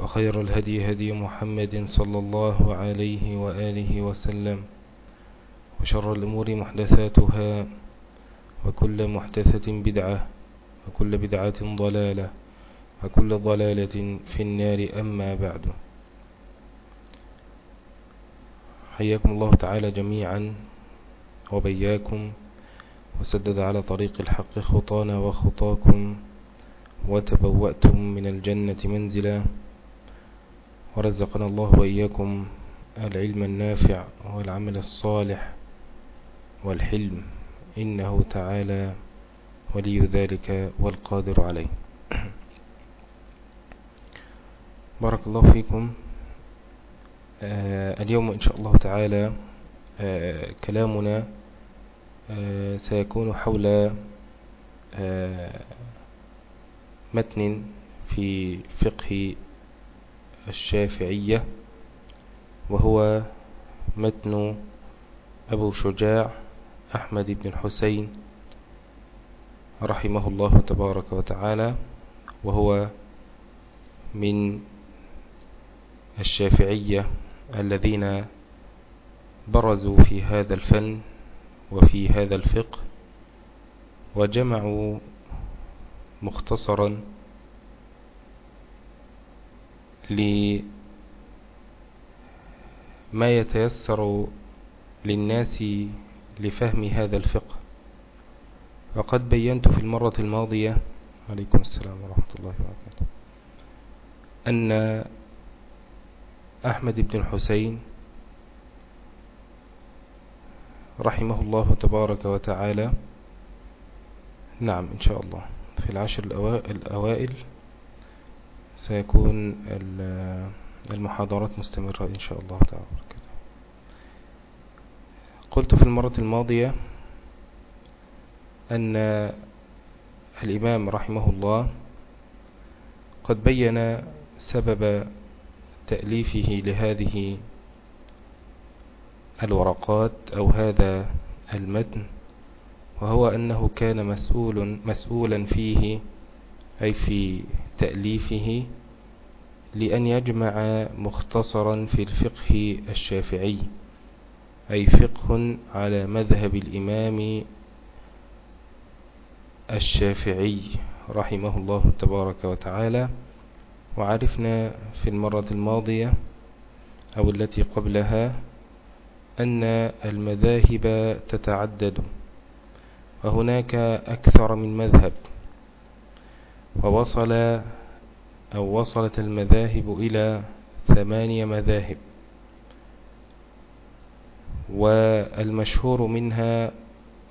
وخير الهدي هدي محمد صلى الله عليه وآله وسلم وشر الأمور محدثاتها وكل محدثة بدعة وكل بدعة ضلالة وكل ضلالة في النار أما بعد. حياكم الله تعالى جميعا وبياكم وسدد على طريق الحق خطانا وخطاكم وتبوأتم من الجنة منزلا ورزقنا الله وإياكم العلم النافع والعمل الصالح والحلم إنه تعالى ولي ذلك والقادر عليه. بارك الله فيكم. آه اليوم إن شاء الله تعالى آه كلامنا آه سيكون حول متن في فقه الشافعية وهو متن أبو شجاع أحمد بن الحسين رحمه الله تبارك وتعالى وهو من الشافعية الذين برزوا في هذا الفن وفي هذا الفقه وجمعوا مختصرا لما يتيسر للناس لفهم هذا الفقه. وقد بينت في المرة الماضية عليكم السلام ورحمة الله وبركاته أن أحمد بن الحسين رحمه الله تبارك وتعالى نعم إن شاء الله في العشر الأوائل سيكون المحاضرات مستمرة إن شاء الله تعالى. قلت في المرة الماضية أن الإمام رحمه الله قد بين سبب تأليفه لهذه الورقات أو هذا المتن وهو أنه كان مسؤول مسؤولا فيه أي في تأليفه لأن يجمع مختصرا في الفقه الشافعي أي فقه على مذهب الإمام الشافعي رحمه الله تبارك وتعالى. وعرفنا في المرة الماضية أو التي قبلها أن المذاهب تتعدد وهناك أكثر من مذهب. ووصل أو وصلت المذاهب إلى ثمانية مذاهب. والمشهور منها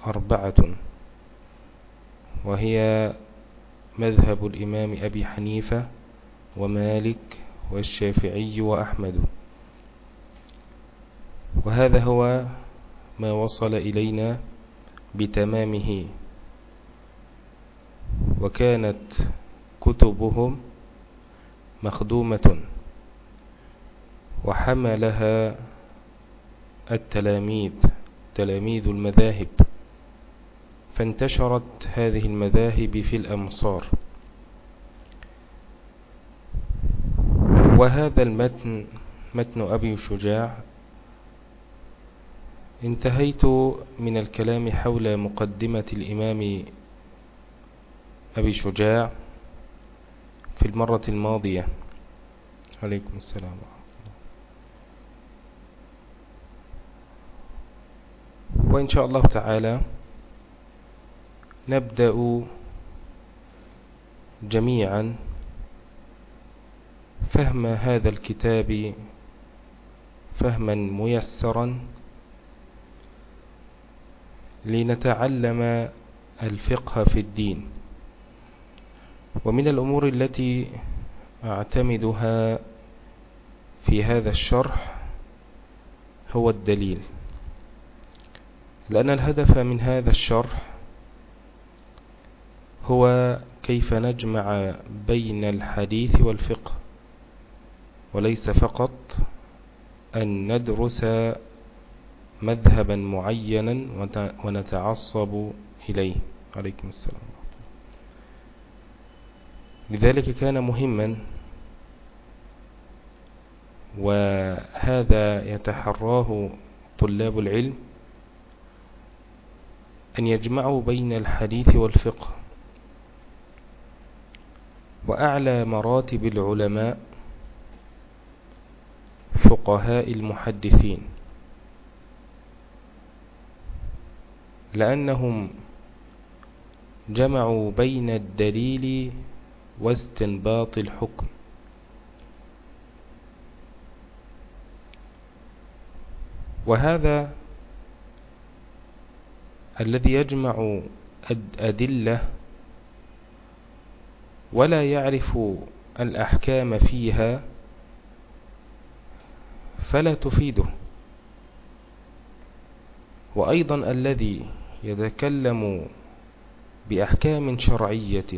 أربعة وهي مذهب الإمام أبي حنيفة ومالك والشافعي وأحمد. وهذا هو ما وصل إلينا بتمامه. وكانت كتبهم مخدومة وحملها التلاميذ تلاميذ المذاهب. فانتشرت هذه المذاهب في الأمصار. وهذا المتن متن أبي شجاع انتهيت من الكلام حول مقدمة الإمام أبي شجاع في المرة الماضية. عليكم السلام وإن شاء الله تعالى نبدأ جميعا فهم هذا الكتاب فهما ميسرا لنتعلم الفقه في الدين. ومن الأمور التي أعتمدها في هذا الشرح هو الدليل. لأن الهدف من هذا الشرح هو كيف نجمع بين الحديث والفقه وليس فقط أن ندرس مذهبا معينا ونتعصب إليه. عليكم السلام. لذلك كان مهما. وهذا يتحراه طلاب العلم أن يجمعوا بين الحديث والفقه. وأعلى مراتب العلماء فقهاء المحدثين لأنهم جمعوا بين الدليل واستنباط الحكم. وهذا الذي يجمع الأدلة ولا يعرف الأحكام فيها فلا تفيده. وأيضا الذي يتكلم بأحكام شرعية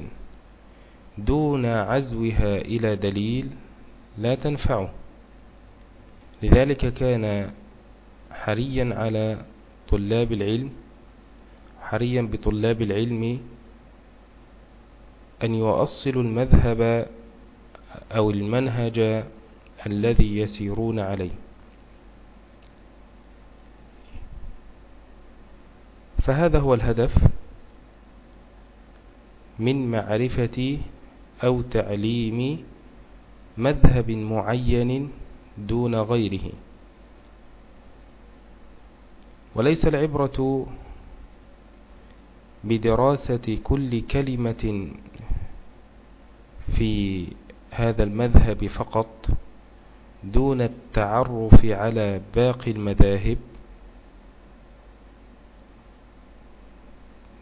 دون عزوها إلى دليل لا تنفعه. لذلك كان حريا على طلاب العلم حريا بطلاب العلم أن يؤصلوا المذهب أو المنهج الذي يسيرون عليه. فهذا هو الهدف من معرفة أو تعليم مذهب معين دون غيره. وليس العبرة بدراسة كل كلمة في هذا المذهب فقط دون التعرف على باقي المذاهب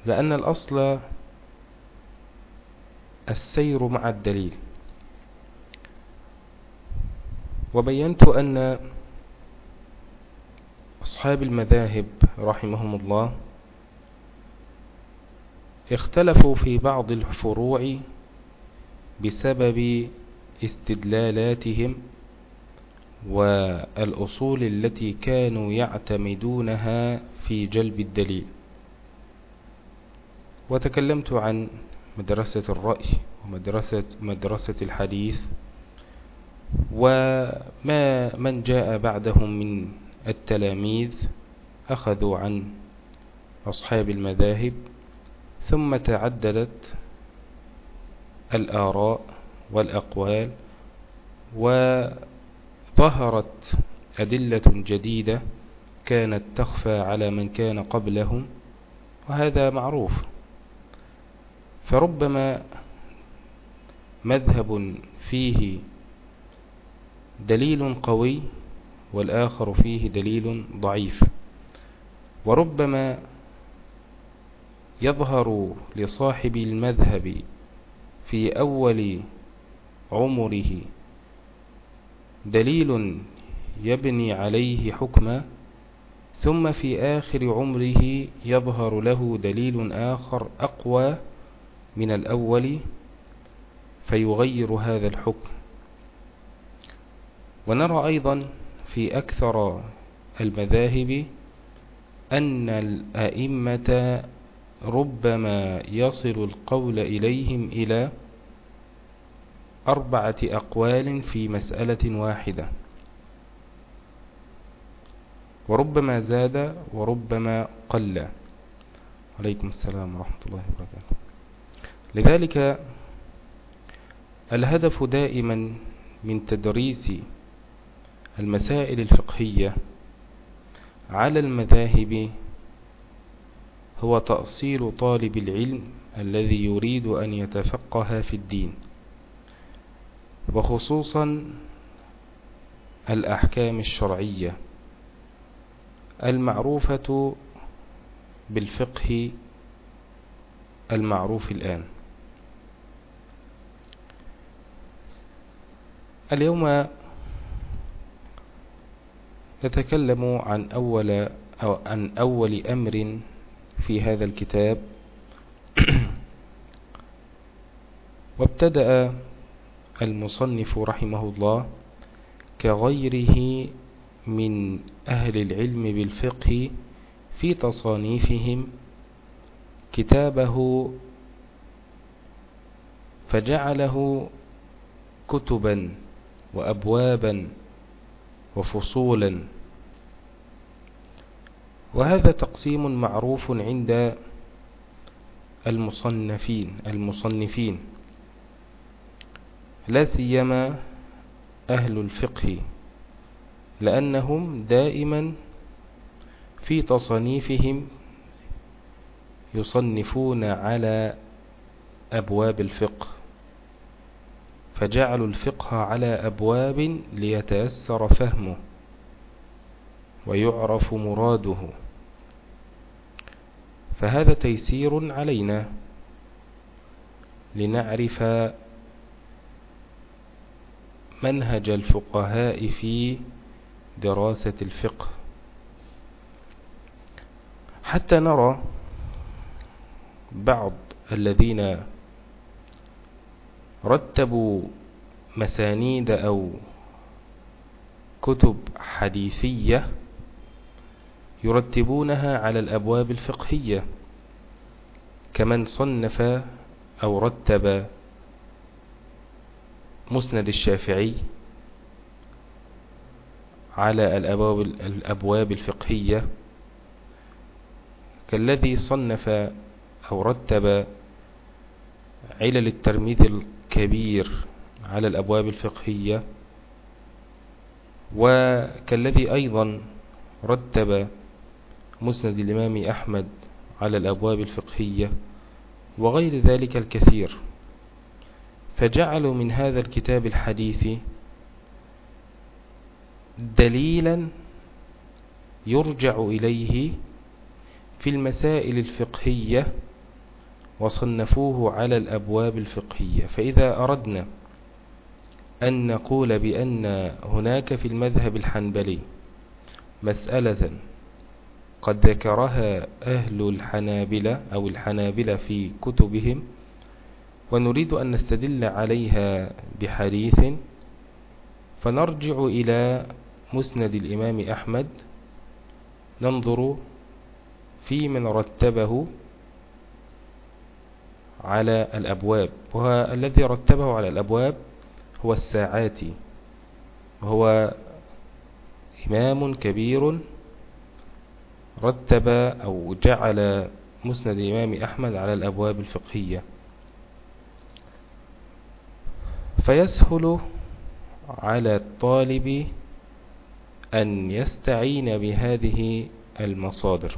لأن الأصل السير مع الدليل. وبينت أن أصحاب المذاهب رحمهم الله اختلفوا في بعض الفروع بسبب استدلالاتهم والأصول التي كانوا يعتمدونها في جلب الدليل. وتكلمت عن مدرسة الرأي ومدرسة مدرسة الحديث وما من جاء بعدهم من التلاميذ أخذوا عن أصحاب المذاهب ثم تعددت الآراء والأقوال وظهرت أدلة جديدة كانت تخفى على من كان قبلهم وهذا معروف. فربما مذهب فيه دليل قوي والآخر فيه دليل ضعيف. وربما يظهر لصاحب المذهب في أول عمره دليل يبني عليه حكما ثم في آخر عمره يظهر له دليل آخر أقوى من الأول فيغير هذا الحكم. ونرى أيضا في أكثر المذاهب أن الأئمة ربما يصل القول إليهم إلى أربعة أقوال في مسألة واحدة. وربما زاد وربما قل. عليكم السلام ورحمة الله وبركاته. لذلك الهدف دائما من تدريس المسائل الفقهية على المذاهب هو تأصيل طالب العلم الذي يريد أن يتفقه في الدين وخصوصا الأحكام الشرعية المعروفة بالفقه المعروف الآن. اليوم نتكلم عن أول أو عن أول أمر في هذا الكتاب. وابتدأ المصنف رحمه الله كغيره من أهل العلم بالفقه في تصانيفهم كتابه فجعله كتبا. وأبوابا وفصولا. وهذا تقسيم معروف عند المصنفين المصنفين. لا سيما أهل الفقه لأنهم دائما في تصنيفهم يصنفون على أبواب الفقه. فجعلوا الفقه على أبواب ليتيسر فهمه ويعرف مراده. فهذا تيسير علينا لنعرف منهج الفقهاء في دراسة الفقه. حتى نرى بعض الذين رتبوا مسانيد أو كتب حديثية يرتبونها على الأبواب الفقهية كمن صنف أو رتب مسند الشافعي على الأبواب, الفقهية كالذي صنف أو رتب علل الترمذي الكبير على الأبواب الفقهية وكالذي أيضا رتب مسند الإمام أحمد على الأبواب الفقهية وغير ذلك الكثير. فجعلوا من هذا الكتاب الحديث دليلا يرجع إليه في المسائل الفقهية وصنفوه على الأبواب الفقهية. فإذا أردنا أن نقول بأن هناك في المذهب الحنبلي مسألة قد ذكرها أهل الحنابلة أو الحنابلة في كتبهم ونريد أن نستدل عليها بحديث فنرجع إلى مسند الإمام أحمد ننظر في من رتبه على الأبواب والذي رتبه على الأبواب هو الساعاتي وهو إمام كبير رتب أو جعل مسند الإمام أحمد على الأبواب الفقهية. فيسهل على الطالب أن يستعين بهذه المصادر.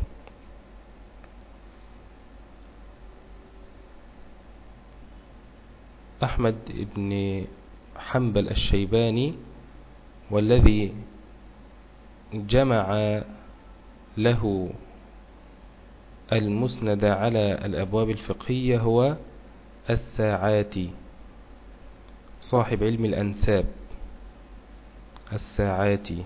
أحمد بن حنبل الشيباني والذي جمع له المسند على الأبواب الفقهية هو الساعاتي صاحب علم الأنساب. الساعاتي.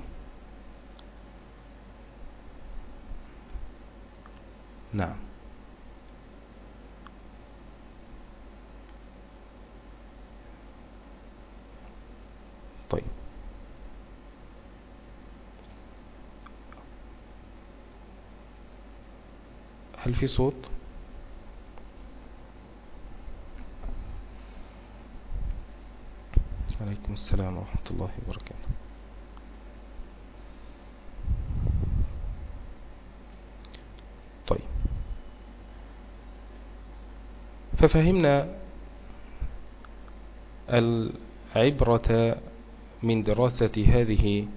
نعم. طيب. هل في صوت؟ عليكم السلام ورحمة الله وبركاته. طيب. ففهمنا العبرة من دراسة هذه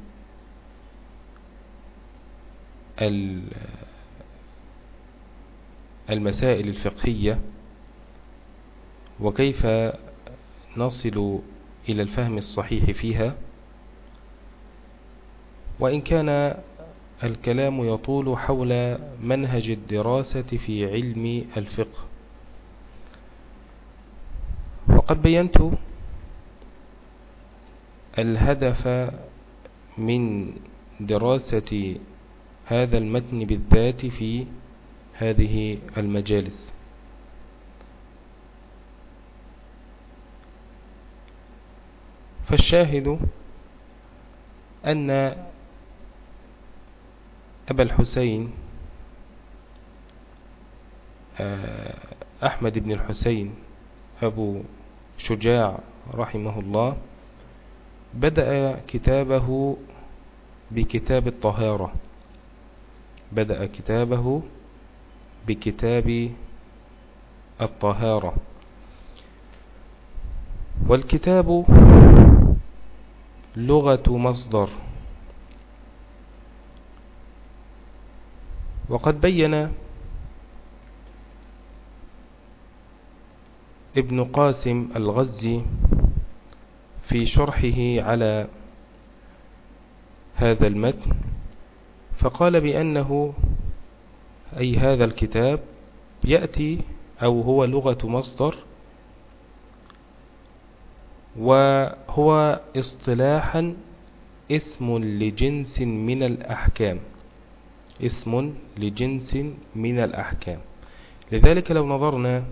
المسائل الفقهية وكيف نصل إلى الفهم الصحيح فيها وإن كان الكلام يطول حول منهج الدراسة في علم الفقه. وقد بينت الهدف من دراسة هذا المتن بالذات في هذه المجالس. فالشاهد أن أبا الحسين آه، أحمد بن الحسين أبو شجاع رحمه الله بدأ كتابه بكتاب الطهارة. بدأ كتابه بكتاب الطهارة. والكتاب لغة مصدر. وقد بين ابن قاسم الغزي في شرحه على هذا المتن فقال بأنه أي هذا الكتاب يأتي أو هو لغة مصدر وهو اصطلاحا اسم لجنس من الأحكام اسم لجنس من الأحكام. لذلك لو نظرنا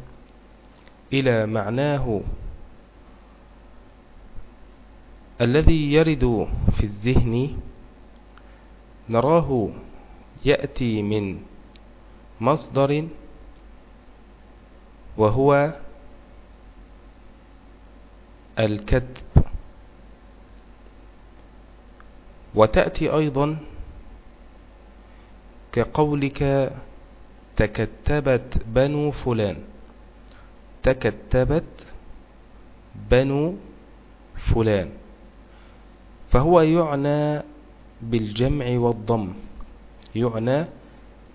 إلى معناه الذي يرد في الذهن نراه يأتي من مصدر وهو الكذب. وتأتي أيضا كقولك تكتبت بنو فلان. تكتبت بنو فلان. فهو يعنى بالجمع والضم. يعنى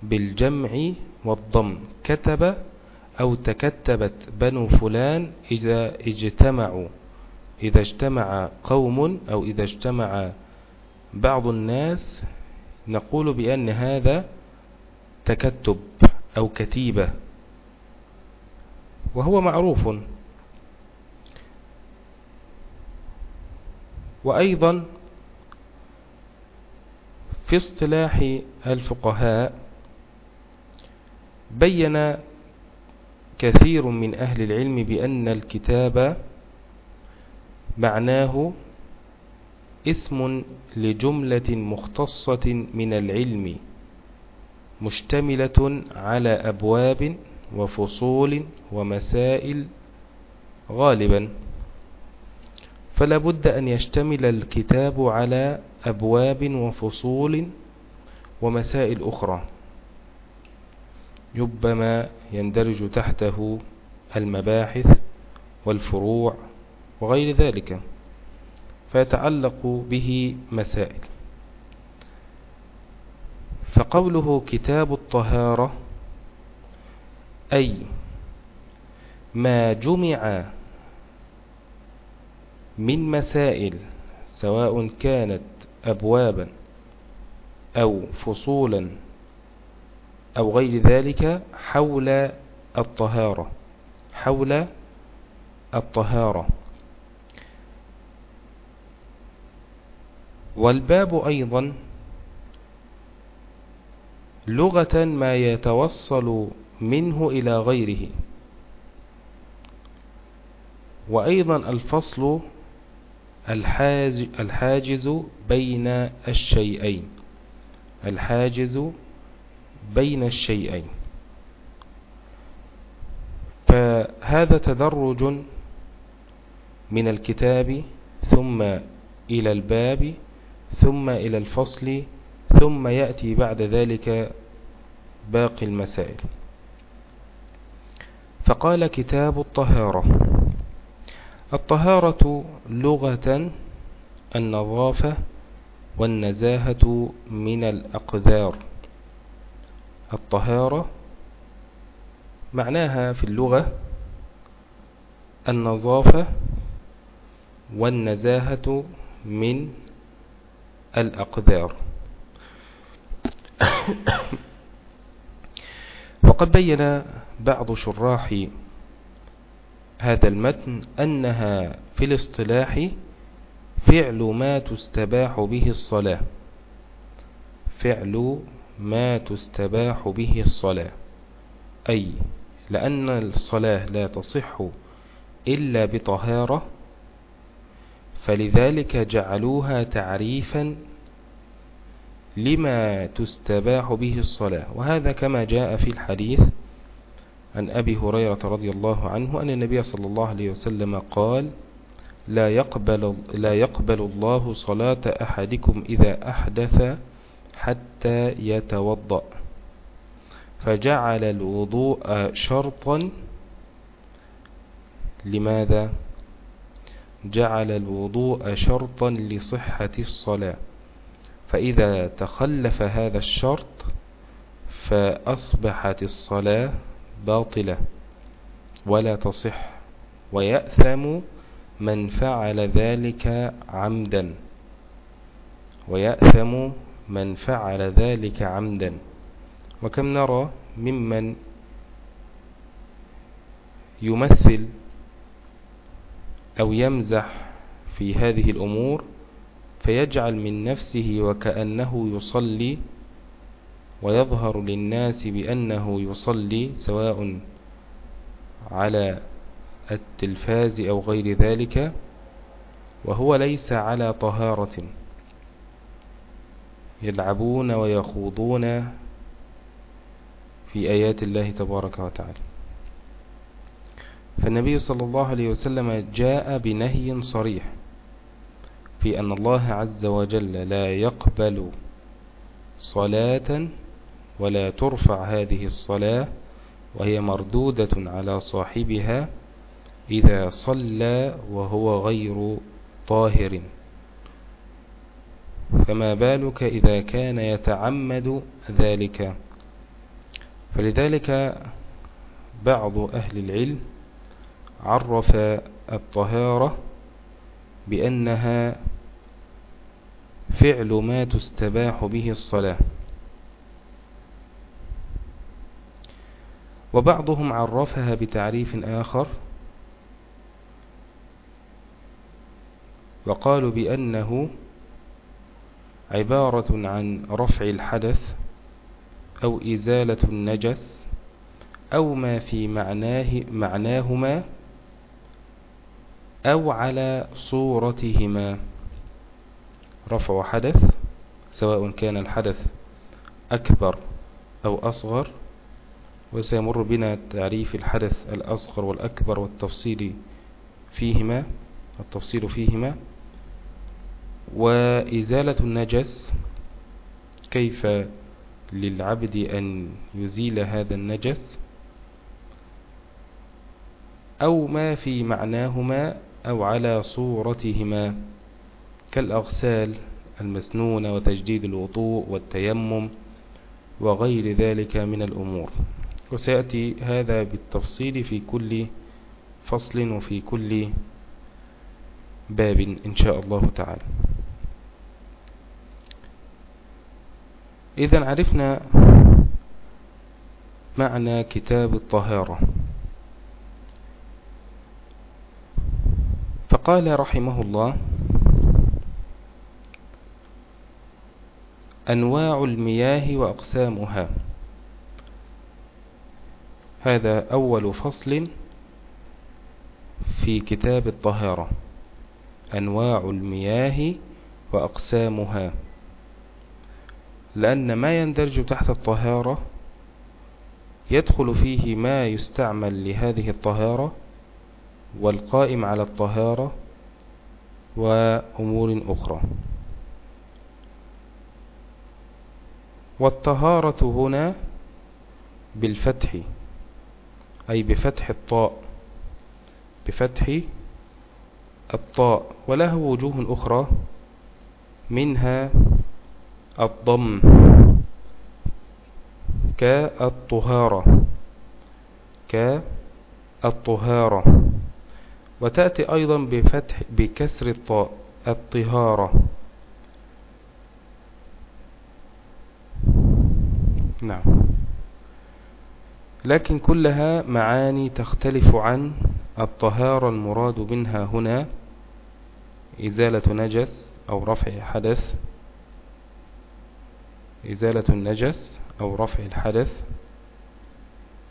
بالجمع والضم. كتب أو تكتبت بنو فلان إذا اجتمعوا. إذا اجتمع قوم أو إذا اجتمع بعض الناس نقول بأن هذا تكتب أو كتيبة. وهو معروف. وأيضا في اصطلاح الفقهاء بين كثير من أهل العلم بأن الكتاب معناه اسم لجملة مختصة من العلم مشتملة على أبواب وفصول ومسائل غالبا. فلا بد أن يشتمل الكتاب على أبواب وفصول ومسائل أخرى. ربما يندرج تحته المباحث والفروع وغير ذلك فيتعلق به مسائل. فقوله كتاب الطهارة أي ما جمع من مسائل سواء كانت أبوابا أو فصولا أو غير ذلك حول الطهارة. حول الطهارة. والباب أيضا لغة ما يتوصل منه إلى غيره. وأيضا الفصل الحاجز بين الشيئين. الحاجز بين الشيئين. فهذا تدرج من الكتاب ثم إلى الباب ثم إلى الفصل ثم يأتي بعد ذلك باقي المسائل. فقال كتاب الطهارة الطهارة لغة النظافة والنزاهة من الأقذار. الطهارة معناها في اللغة النظافة والنزاهة من الأقدار وقد بين بعض شراح هذا المتن أنها في الاصطلاح فعل ما تستباح به الصلاة. فعل ما تستباح به الصلاة. أي لأن الصلاة لا تصح إلا بطهارة فلذلك جعلوها تعريفا لما تستباح به الصلاة. وهذا كما جاء في الحديث عن أبي هريرة رضي الله عنه أن النبي صلى الله عليه وسلم قال لا يقبل, لا يقبل الله صلاة أحدكم إذا أحدث حتى يتوضأ فجعل الوضوء شرطا. لماذا؟ جعل الوضوء شرطا لصحة الصلاة. فإذا تخلف هذا الشرط فأصبحت الصلاة باطلة ولا تصح ويأثم من فعل ذلك عمدا ويأثم من فعل ذلك عمدا وكم نرى ممن يمثل أو يمزح في هذه الأمور فيجعل من نفسه وكأنه يصلي ويظهر للناس بأنه يصلي سواء على التلفاز أو غير ذلك وهو ليس على طهارة. يلعبون ويخوضون في آيات الله تبارك وتعالى. فالنبي صلى الله عليه وسلم جاء بنهي صريح في أن الله عز وجل لا يقبل صلاة ولا ترفع هذه الصلاة وهي مردودة على صاحبها إذا صلى وهو غير طاهر. فما بالك إذا كان يتعمد ذلك؟ فلذلك بعض أهل العلم عرف الطهارة بأنها فعل ما تستباح به الصلاة. وبعضهم عرفها بتعريف آخر وقالوا بأنه عبارة عن رفع الحدث أو إزالة النجس أو ما في معناه معناهما أو على صورتهما. رفع حدث سواء كان الحدث أكبر أو أصغر وسيمر بنا تعريف الحدث الأصغر والأكبر والتفصيل فيهما التفصيل فيهما. وإزالة النجس كيف للعبد أن يزيل هذا النجس؟ أو ما في معناهما أو على صورتهما. كالأغسال المسنونة وتجديد الوضوء والتيمم وغير ذلك من الأمور. وسيأتي هذا بالتفصيل في كل فصل وفي كل باب إن شاء الله تعالى. إذا عرفنا معنى كتاب الطهارة. فقال رحمه الله أنواع المياه وأقسامها. هذا أول فصل في كتاب الطهارة أنواع المياه وأقسامها. لأن ما يندرج تحت الطهارة يدخل فيه ما يستعمل لهذه الطهارة والقائم على الطهارة وأمور أخرى. والطهارة هنا بالفتح. أي بفتح الطاء. بفتح الطاء. وله وجوه أخرى. منها الضم. كالطهارة. كالطهارة. وتأتي أيضا بفتح بكسر الطاء. الطهارة. نعم. لكن كلها معاني تختلف عن الطهارة المراد منها هنا إزالة نجس أو رفع حدث إزالة النجس أو رفع الحدث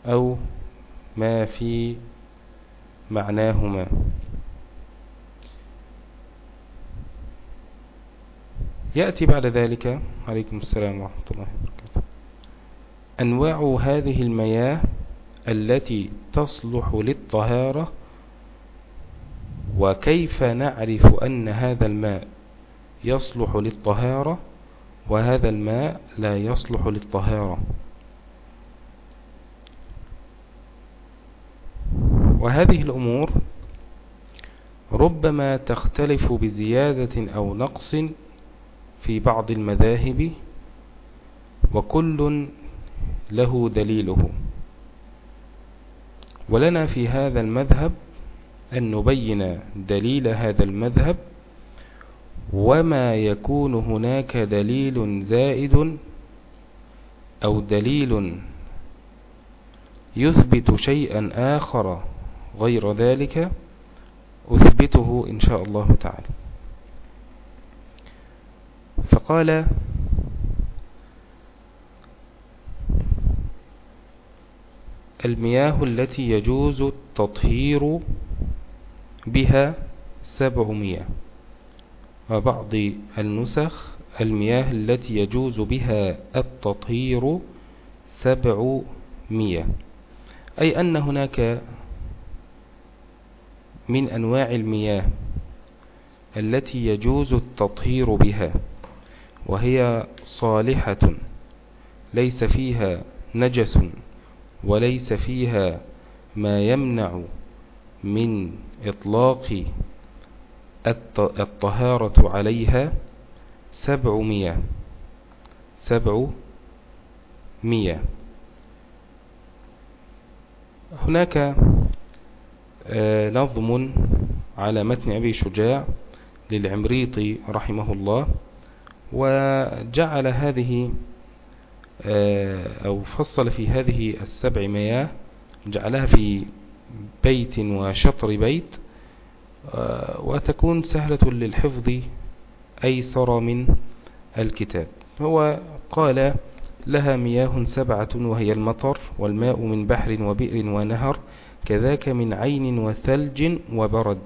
أو ما في معناهما. يأتي بعد ذلك. عليكم السلام ورحمة الله. وبركاته أنواع هذه المياه التي تصلح للطهارة؟ وكيف نعرف أن هذا الماء يصلح للطهارة وهذا الماء لا يصلح للطهارة؟ وهذه الأمور ربما تختلف بزيادة أو نقص في بعض المذاهب وكل له دليله. ولنا في هذا المذهب أن نبين دليل هذا المذهب وما يكون هناك دليل زائد أو دليل يثبت شيئا آخر غير ذلك أثبته إن شاء الله تعالى. فقال المياه التي يجوز التطهير بها سبعمية. وبعض النسخ المياه التي يجوز بها التطهير سبعمية. أي أن هناك من أنواع المياه التي يجوز التطهير بها وهي صالحة ليس فيها نجس. وليس فيها ما يمنع من إطلاق الطهارة عليها سبعمية سبعمية. هناك آه، نظم على متن أبي شجاع للعمريطي رحمه الله وجعل هذه أو فصل في هذه السبع مياه جعلها في بيت وشطر بيت آه، وتكون سهلة للحفظ أيسر من الكتاب. هو قال لها مياه سبعة وهي المطر والماء من بحر وبئر ونهر كذاك من عين وثلج وبرد.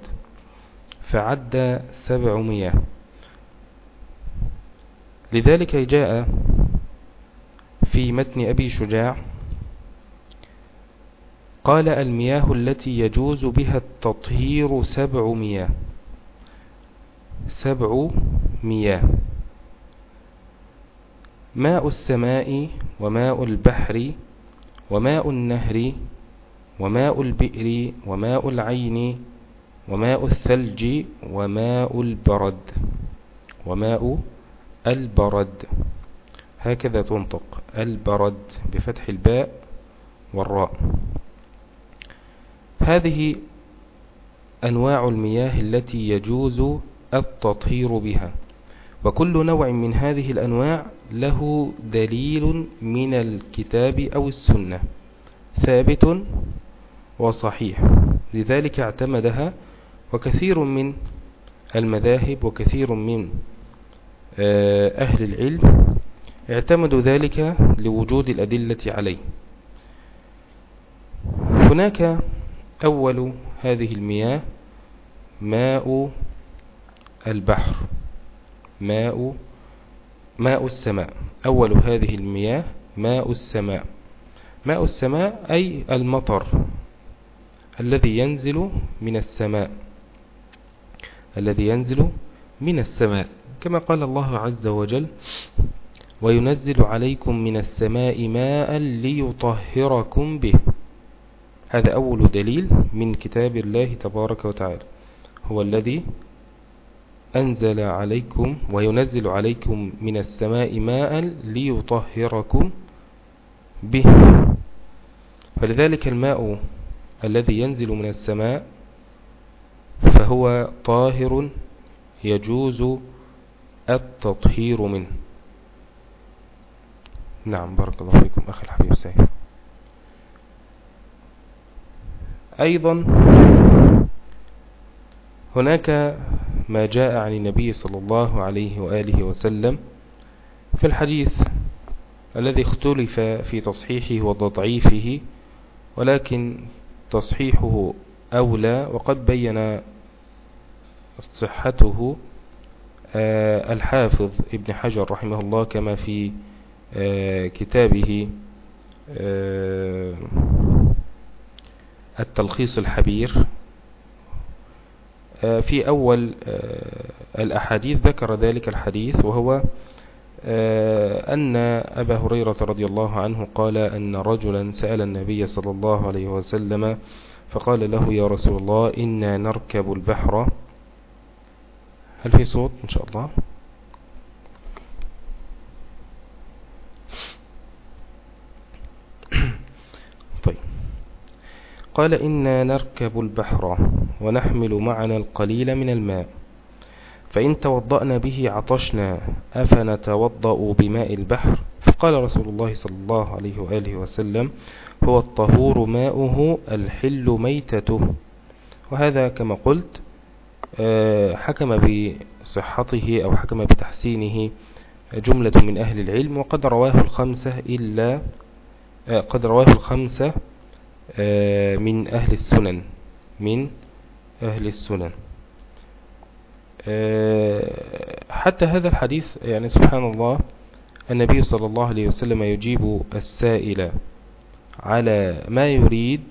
فعد سبع مياه لذلك جاء في متن أبي شجاع قال المياه التي يجوز بها التطهير سبع مياه. سبع مياه. ماء السماء وماء البحر وماء النهر وماء البئر وماء العين وماء الثلج وماء البرد. وماء البرد. هكذا تنطق البرد بفتح الباء والراء. هذه أنواع المياه التي يجوز التطهير بها وكل نوع من هذه الأنواع له دليل من الكتاب أو السنة ثابت وصحيح. لذلك اعتمدها وكثير من المذاهب وكثير من آه، أهل العلم اعتمدوا ذلك لوجود الأدلة عليه. هناك أول هذه المياه ماء البحر ماء ماء السماء. أول هذه المياه ماء السماء. ماء السماء أي المطر الذي ينزل من السماء الذي ينزل من السماء. كما قال الله عز وجل وينزل عليكم من السماء ماء ليطهركم به. هذا أول دليل من كتاب الله تبارك وتعالى. هو الذي أنزل عليكم وينزل عليكم من السماء ماء ليطهركم به. فلذلك الماء الذي ينزل من السماء فهو طاهر يجوز التطهير منه. نعم بارك الله فيكم أخي الحبيب سعيد أيضا هناك ما جاء عن النبي صلى الله عليه وآله وسلم في الحديث الذي اختلف في تصحيحه وتضعيفه ولكن تصحيحه أولى وقد بين صحته آه، الحافظ ابن حجر رحمه الله كما في كتابه آه، التلخيص الحبير. في أول الأحاديث ذكر ذلك الحديث وهو أن أبا هريرة رضي الله عنه قال أن رجلا سأل النبي صلى الله عليه وسلم فقال له يا رسول الله إنا نركب البحر. هل في صوت؟ إن شاء الله طيب قال إنا نركب البحر ونحمل معنا القليل من الماء فإن توضأنا به عطشنا أفنتوضأ بماء البحر؟ فقال رسول الله صلى الله عليه وآله وسلم هو الطهور ماؤه الحل ميتته. وهذا كما قلت آه، حكم بصحته أو حكم بتحسينه جملة من أهل العلم وقد رواه الخمسة إلا آه، قد رواه الخمسة من أهل السنن. من أهل السنن. حتى هذا الحديث يعني سبحان الله النبي صلى الله عليه وسلم يجيب السائل على ما يريد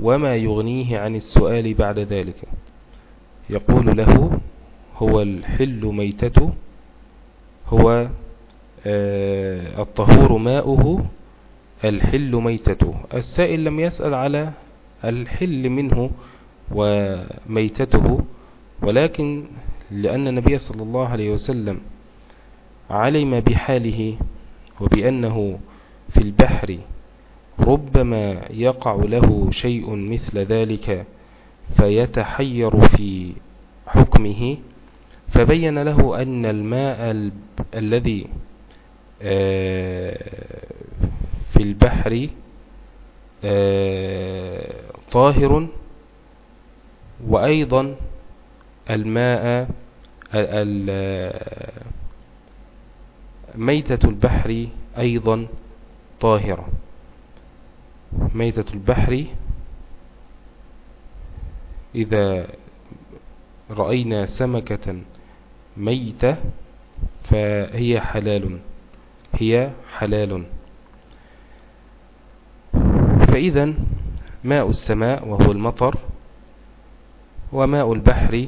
وما يغنيه عن السؤال بعد ذلك. يقول له هو الحل ميتته؟ هو آه، الطهور ماؤه؟ الحل ميتته. السائل لم يسأل على الحل منه وميتته ولكن لأن النبي صلى الله عليه وسلم علم بحاله وبأنه في البحر ربما يقع له شيء مثل ذلك فيتحير في حكمه فبين له أن الماء ال... الذي آه، في البحر آه، طاهر وأيضا الماء ميتة البحر أيضا طاهرة. ميتة البحر إذا رأينا سمكة ميتة فهي حلال هي حلال. فإذا ماء السماء وهو المطر وماء البحر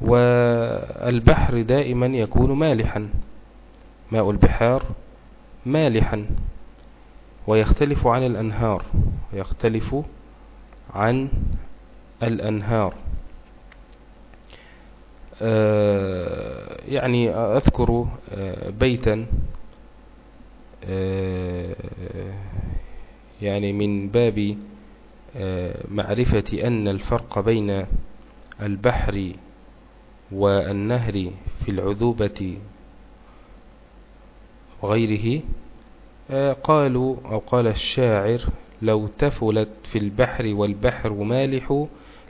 والبحر دائما يكون مالحا. ماء البحار مالحا ويختلف عن الأنهار ويختلف عن الأنهار. آه، يعني أذكر آه، بيتا آه، يعني من باب معرفة أن الفرق بين البحر والنهر في العذوبة وغيره قالوا أو قال الشاعر لو تفلت في البحر والبحر مالح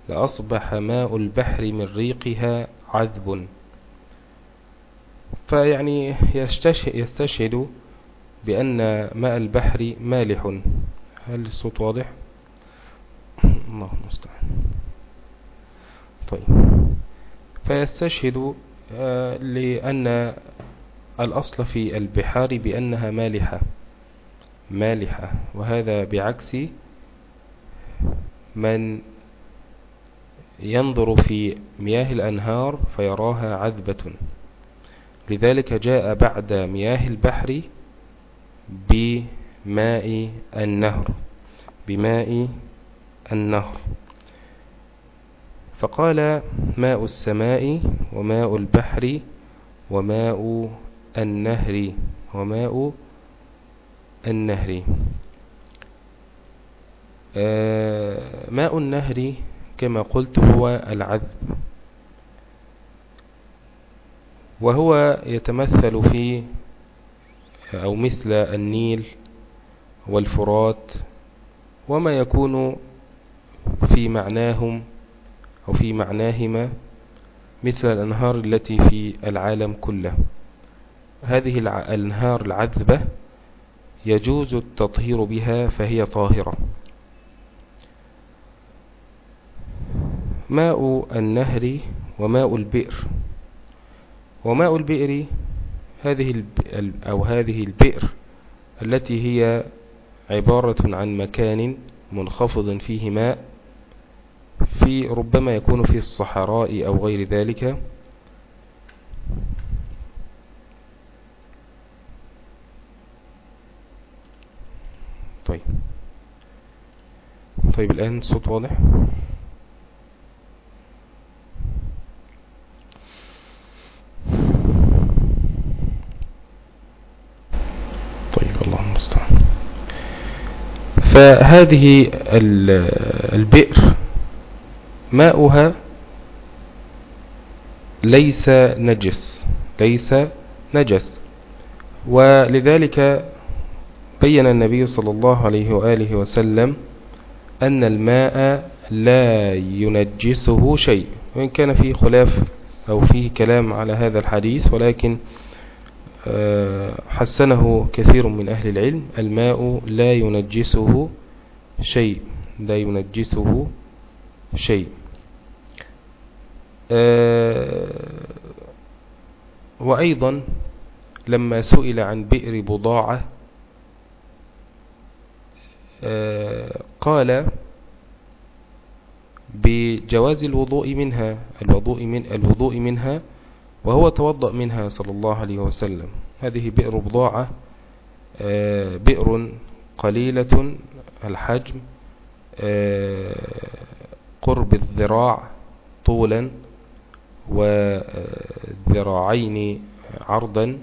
لأصبح ماء البحر من ريقها عذب. فيعني يستشهد بأن ماء البحر مالح. هل الصوت واضح؟ الله المستعان. طيب. فيستشهد آه، لأن الأصل في البحار بأنها مالحة. مالحة. وهذا بعكس من ينظر في مياه الأنهار فيراها عذبة. لذلك جاء بعد مياه البحر بماء النهر بماء النهر. فقال ماء السماء وماء البحر وماء النهر وماء النهر. آه، ماء النهر كما قلت هو العذب وهو يتمثل في أو مثل النيل والفرات وما يكون في معناهم أو في معناهما مثل الأنهار التي في العالم كله. هذه الأنهار العذبة يجوز التطهير بها فهي طاهرة. ماء النهر وماء البئر. وماء البئر هذه أو هذه البئر التي هي عبارة عن مكان منخفض فيه ماء في ربما يكون في الصحراء أو غير ذلك. طيب. طيب الآن الصوت واضح طيب الله المستعان فهذه البئر ماؤها ليس نجس ليس نجس. ولذلك بين النبي صلى الله عليه وآله وسلم أن الماء لا ينجسه شيء وإن كان فيه خلاف أو فيه كلام على هذا الحديث ولكن حسنه كثير من أهل العلم. الماء لا ينجسه شيء. لا ينجسه شيء. آه، وأيضا لما سئل عن بئر بضاعة آه، قال بجواز الوضوء منها الوضوء من الوضوء منها وهو توضأ منها صلى الله عليه وسلم. هذه بئر بضاعة آه، بئر قليلة الحجم قرب الذراع طولا وذراعين عرضا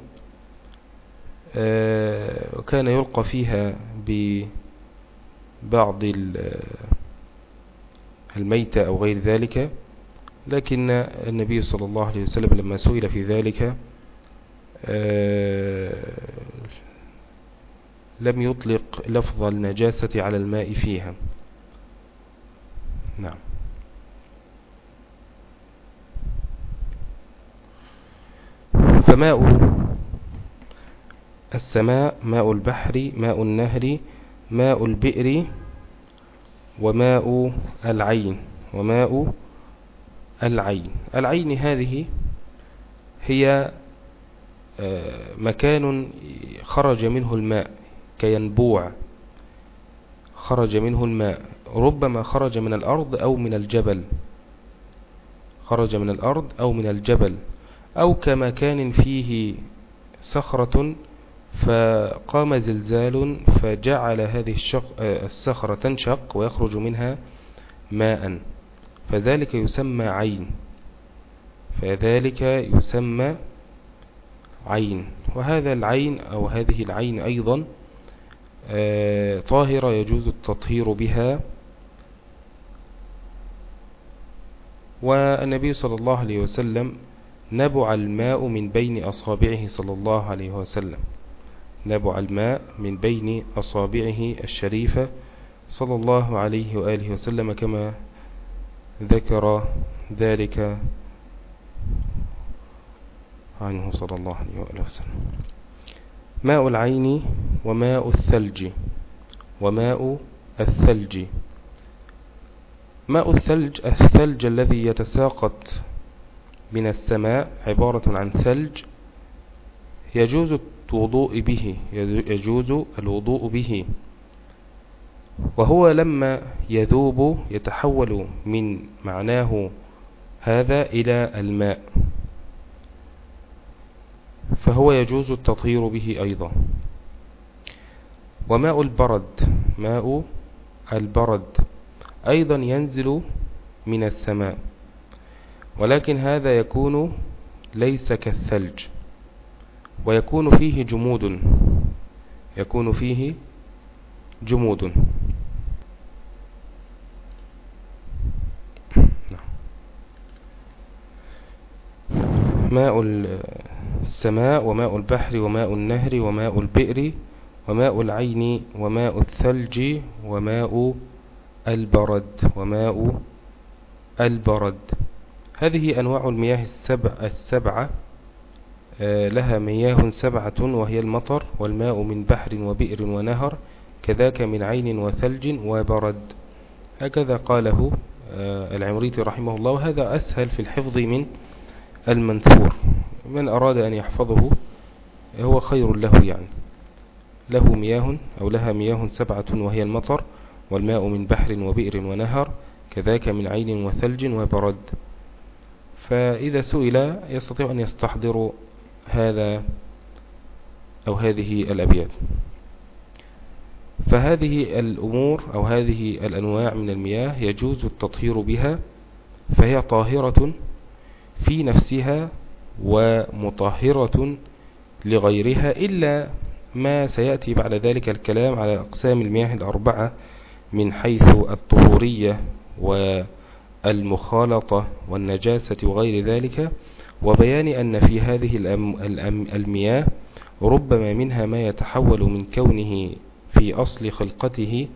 آه، وكان يلقى فيها ببعض الميتة أو غير ذلك. لكن النبي صلى الله عليه وسلم لما سئل في ذلك آه، لم يطلق لفظ النجاسة على الماء فيها. نعم. فماء السماء ماء البحر ماء النهر ماء البئر وماء العين وماء العين. العين هذه هي آه، مكان خرج منه الماء كينبوع. خرج منه الماء. ربما خرج من الأرض أو من الجبل. خرج من الأرض أو من الجبل. أو كمكان فيه صخرة فقام زلزال فجعل هذه الصخرة تنشق ويخرج منها ماء. فذلك يسمى عين. فذلك يسمى عين. وهذا العين أو هذه العين أيضا آه، طاهرة يجوز التطهير بها. والنبي صلى الله عليه وسلم نبع الماء من بين أصابعه صلى الله عليه وسلم. نبع الماء من بين أصابعه الشريفة صلى الله عليه وآله وسلم كما ذكر ذلك عنه صلى الله عليه وسلم. ماء العين وماء الثلج وماء الثلج. ماء الثلج الثلج الذي يتساقط من السماء عبارة عن ثلج يجوز الوضوء به يجوز الوضوء به. وهو لما يذوب يتحول من معناه هذا إلى الماء. فهو يجوز التطهير به أيضا. وماء البرد ماء البرد أيضا ينزل من السماء ولكن هذا يكون ليس كالثلج ويكون فيه جمود يكون فيه جمود. ماء السماء وماء البحر وماء النهر وماء البئر وماء العين وماء الثلج وماء البرد وماء البرد. هذه أنواع المياه السبع السبعة آه، لها مياه سبعة وهي المطر والماء من بحر وبئر ونهر. كذاك من عين وثلج وبرد. هكذا قاله آه، العمريتي رحمه الله وهذا أسهل في الحفظ من المنثور. من أراد أن يحفظه هو خير له يعني. له مياه أو لها مياه سبعة وهي المطر والماء من بحر وبئر ونهر كذاك من عين وثلج وبرد. فإذا سئل يستطيع أن يستحضر هذا أو هذه الأبيات. فهذه الأمور أو هذه الأنواع من المياه يجوز التطهير بها فهي طاهرة في نفسها ومطهرة لغيرها إلا ما سيأتي بعد ذلك الكلام على أقسام المياه الأربعة من حيث الطهورية والمخالطة والنجاسة وغير ذلك وبيان أن في هذه المياه ربما منها ما يتحول من كونه في أصل خلقته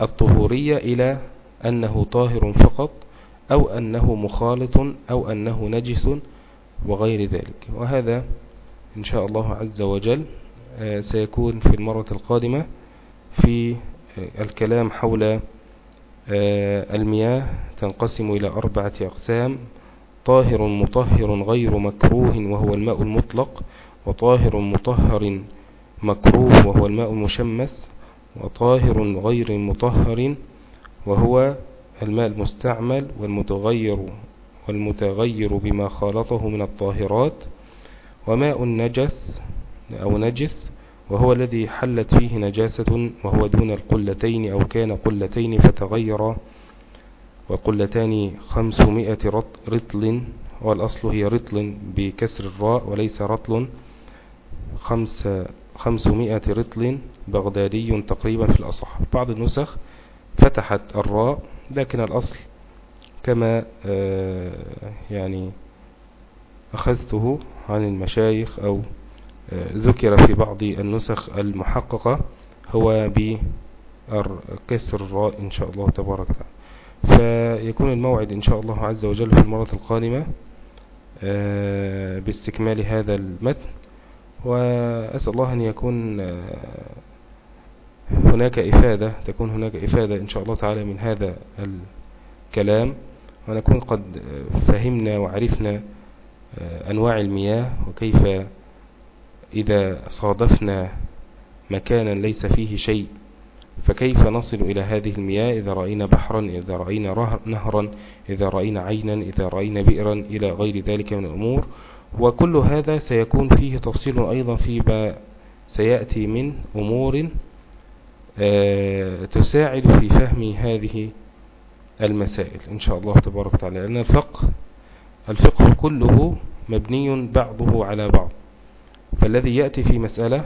الطهورية إلى أنه طاهر فقط أو أنه مخالط أو أنه نجس وغير ذلك. وهذا إن شاء الله عز وجل آه، سيكون في المرة القادمة في آه، الكلام حول آه، المياه تنقسم إلى أربعة أقسام طاهر مطهر غير مكروه وهو الماء المطلق وطاهر مطهر مكروه وهو الماء المشمس وطاهر غير مطهر وهو الماء المستعمل والمتغير والمتغير بما خالطه من الطاهرات وماء النجس أو نجس وهو الذي حلت فيه نجاسة وهو دون القلتين أو كان قلتين فتغير وقلتان خمسمائة رطل والأصل هي رطل بكسر الراء وليس رطل خمس خمسمائة رطل بغدادي تقريبا في الأصح. بعض النسخ فتحت الراء لكن الأصل كما آه، يعني أخذته عن المشايخ أو آه، ذكر في بعض النسخ المحققة هو بكسر الراء إن شاء الله تبارك وتعالى. فيكون الموعد إن شاء الله عز وجل في المرة القادمة آه، باستكمال هذا المتن. وأسأل الله أن يكون هناك إفادة تكون هناك إفادة إن شاء الله تعالى من هذا الكلام. ونكون قد فهمنا وعرفنا آه، أنواع المياه وكيف إذا صادفنا مكانا ليس فيه شيء فكيف نصل إلى هذه المياه؟ إذا رأينا بحرا إذا رأينا نهرا إذا رأينا عينا إذا رأينا بئرا إلى غير ذلك من الأمور. وكل هذا سيكون فيه تفصيل أيضا فيما سيأتي من أمور آه، تساعد في فهم هذه المسائل إن شاء الله تبارك وتعالى. لأن الفقه الفقه كله مبني بعضه على بعض. فالذي يأتي في مسألة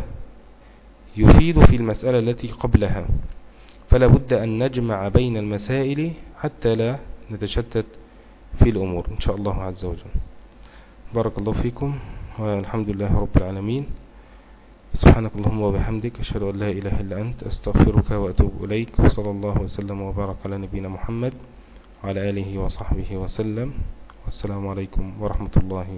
يفيد في المسألة التي قبلها. فلا بد أن نجمع بين المسائل حتى لا نتشتت في الأمور إن شاء الله عز وجل. بارك الله فيكم والحمد لله رب العالمين. سبحانك اللهم وبحمدك أشهد أن لا إله إلا أنت أستغفرك وأتوب إليك وصلى الله وسلم وبارك على نبينا محمد وعلى آله وصحبه وسلم. والسلام عليكم ورحمة الله